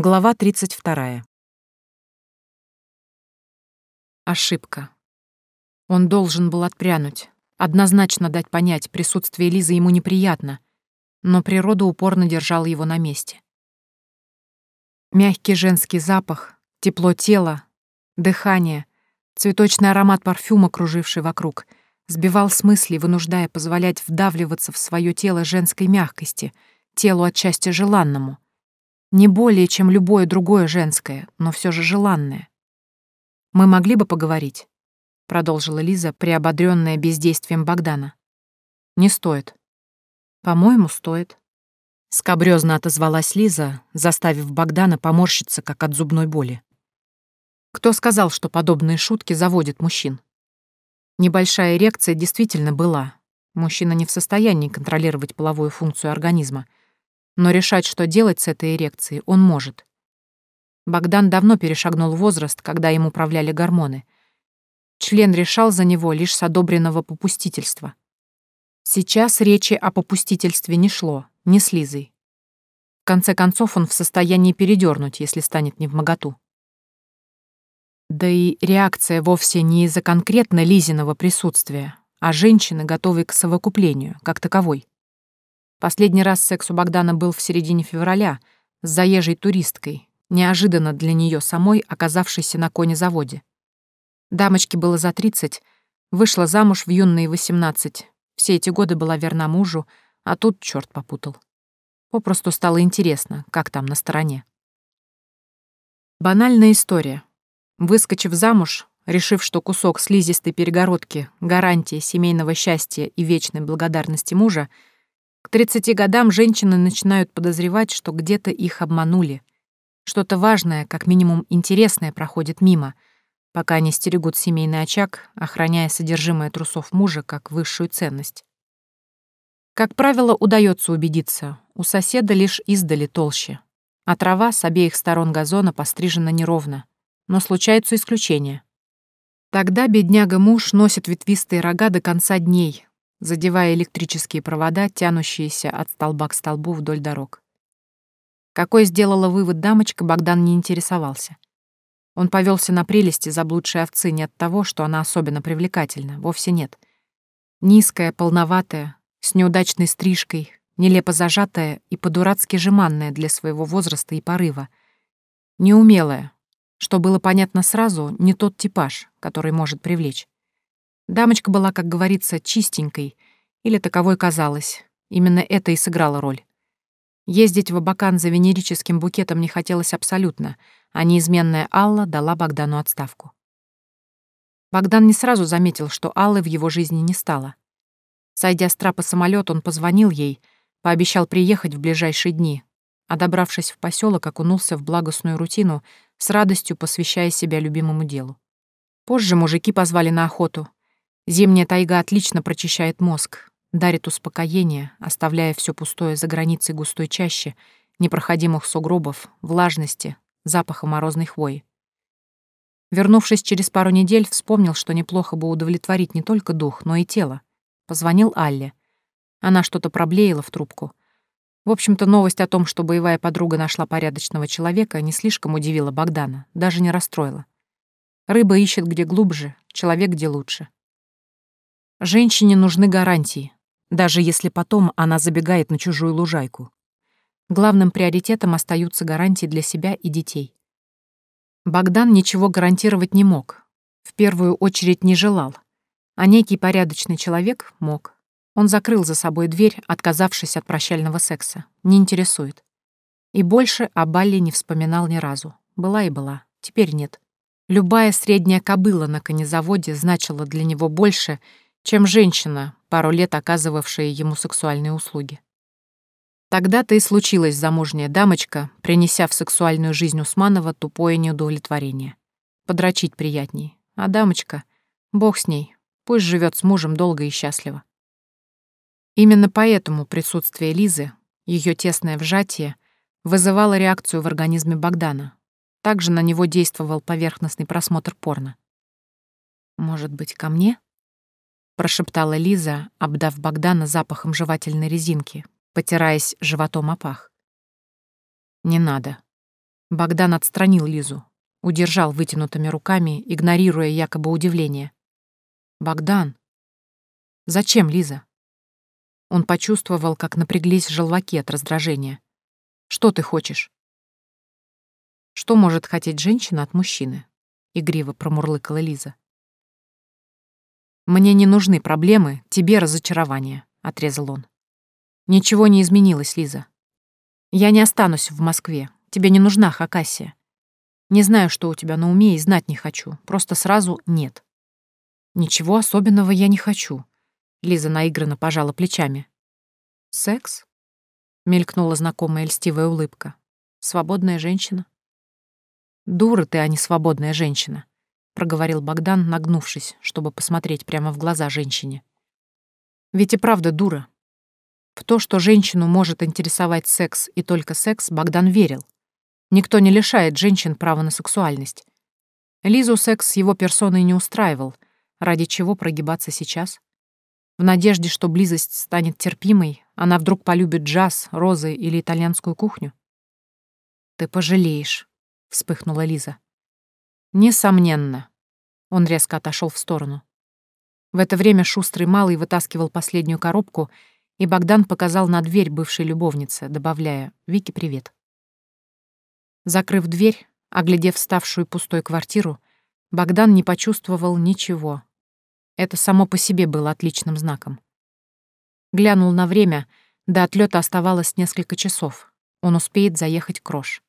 Глава 32. Ошибка. Он должен был отпрянуть, однозначно дать понять, присутствие Лизы ему неприятно, но природа упорно держала его на месте. Мягкий женский запах, тепло тела, дыхание, цветочный аромат парфюма, круживший вокруг, сбивал с мысли, вынуждая позволять вдавливаться в свое тело женской мягкости, телу отчасти желанному. Не более, чем любое другое женское, но все же желанное. «Мы могли бы поговорить?» — продолжила Лиза, приободрённая бездействием Богдана. «Не стоит». «По-моему, стоит», Скобрёзно отозвалась Лиза, заставив Богдана поморщиться, как от зубной боли. Кто сказал, что подобные шутки заводят мужчин? Небольшая эрекция действительно была. Мужчина не в состоянии контролировать половую функцию организма. Но решать, что делать с этой эрекцией, он может. Богдан давно перешагнул возраст, когда им управляли гормоны. Член решал за него лишь с одобренного попустительства. Сейчас речи о попустительстве не шло, не с Лизой. В конце концов, он в состоянии передернуть, если станет не в моготу. Да и реакция вовсе не из-за конкретно Лизиного присутствия, а женщины, готовой к совокуплению, как таковой. Последний раз секс у Богдана был в середине февраля с заезжей туристкой, неожиданно для нее самой оказавшейся на конезаводе. Дамочке было за 30, вышла замуж в юные 18, все эти годы была верна мужу, а тут черт попутал. Попросту стало интересно, как там на стороне. Банальная история. Выскочив замуж, решив, что кусок слизистой перегородки — гарантия семейного счастья и вечной благодарности мужа, к 30 годам женщины начинают подозревать, что где-то их обманули. Что-то важное, как минимум интересное, проходит мимо, пока они стерегут семейный очаг, охраняя содержимое трусов мужа как высшую ценность. Как правило, удается убедиться, у соседа лишь издали толще, а трава с обеих сторон газона пострижена неровно, но случаются исключения. Тогда бедняга-муж носит ветвистые рога до конца дней, задевая электрические провода, тянущиеся от столба к столбу вдоль дорог. Какой сделала вывод дамочка, Богдан не интересовался. Он повелся на прелести заблудшей овцы не от того, что она особенно привлекательна, вовсе нет. Низкая, полноватая, с неудачной стрижкой, нелепо зажатая и по-дурацки жеманная для своего возраста и порыва. Неумелая, что было понятно сразу, не тот типаж, который может привлечь. Дамочка была, как говорится, чистенькой, или таковой казалась. Именно это и сыграло роль. Ездить в Абакан за венерическим букетом не хотелось абсолютно, а неизменная Алла дала Богдану отставку. Богдан не сразу заметил, что Аллы в его жизни не стало. Сойдя с трапа самолет, он позвонил ей, пообещал приехать в ближайшие дни, а добравшись в поселок, окунулся в благостную рутину, с радостью посвящая себя любимому делу. Позже мужики позвали на охоту. Зимняя тайга отлично прочищает мозг, дарит успокоение, оставляя все пустое за границей густой чащи, непроходимых сугробов, влажности, запаха морозной хвои. Вернувшись через пару недель, вспомнил, что неплохо бы удовлетворить не только дух, но и тело. Позвонил Алле. Она что-то проблеяла в трубку. В общем-то, новость о том, что боевая подруга нашла порядочного человека, не слишком удивила Богдана, даже не расстроила. Рыба ищет где глубже, человек где лучше. Женщине нужны гарантии, даже если потом она забегает на чужую лужайку. Главным приоритетом остаются гарантии для себя и детей. Богдан ничего гарантировать не мог, в первую очередь не желал, а некий порядочный человек мог. Он закрыл за собой дверь, отказавшись от прощального секса. Не интересует. И больше о Балле не вспоминал ни разу. Была и была. Теперь нет. Любая средняя кобыла на конезаводе значила для него больше, чем женщина, пару лет оказывавшая ему сексуальные услуги. Тогда-то и случилась замужняя дамочка, принеся в сексуальную жизнь Усманова тупое неудовлетворение. Подрочить приятней. А дамочка, бог с ней, Пусть живет с мужем долго и счастливо. Именно поэтому присутствие Лизы, ее тесное вжатие, вызывало реакцию в организме Богдана. Также на него действовал поверхностный просмотр порно. «Может быть, ко мне?» — прошептала Лиза, обдав Богдана запахом жевательной резинки, потираясь животом о пах. «Не надо», Богдан отстранил Лизу, удержал вытянутыми руками, игнорируя якобы удивление. «Богдан!» «Зачем, Лиза?» Он почувствовал, как напряглись желваки от раздражения. «Что ты хочешь?» «Что может хотеть женщина от мужчины?» — игриво промурлыкала Лиза. «Мне не нужны проблемы, тебе разочарование», — отрезал он. «Ничего не изменилось, Лиза. Я не останусь в Москве. Тебе не нужна Хакасия. Не знаю, что у тебя на уме, и знать не хочу. Просто сразу нет». «Ничего особенного я не хочу», — Лиза наигранно пожала плечами. «Секс?» — мелькнула знакомая льстивая улыбка. «Свободная женщина?» «Дура ты, а не свободная женщина проговорил Богдан, нагнувшись, чтобы посмотреть прямо в глаза женщине. Ведь и правда дура. В то, что женщину может интересовать секс и только секс, Богдан верил. Никто не лишает женщин права на сексуальность. Лизу секс его персоной не устраивал, ради чего прогибаться сейчас? В надежде, что близость станет терпимой, она вдруг полюбит джаз, розы или итальянскую кухню? «Ты пожалеешь», — вспыхнула Лиза. Несомненно. Он резко отошел в сторону. В это время шустрый малый вытаскивал последнюю коробку, и Богдан показал на дверь бывшей любовницы, добавляя «Вики, привет». Закрыв дверь, оглядев ставшую пустой квартиру, Богдан не почувствовал ничего. Это само по себе было отличным знаком. Глянул на время, до отлета оставалось несколько часов. Он успеет заехать к Рош.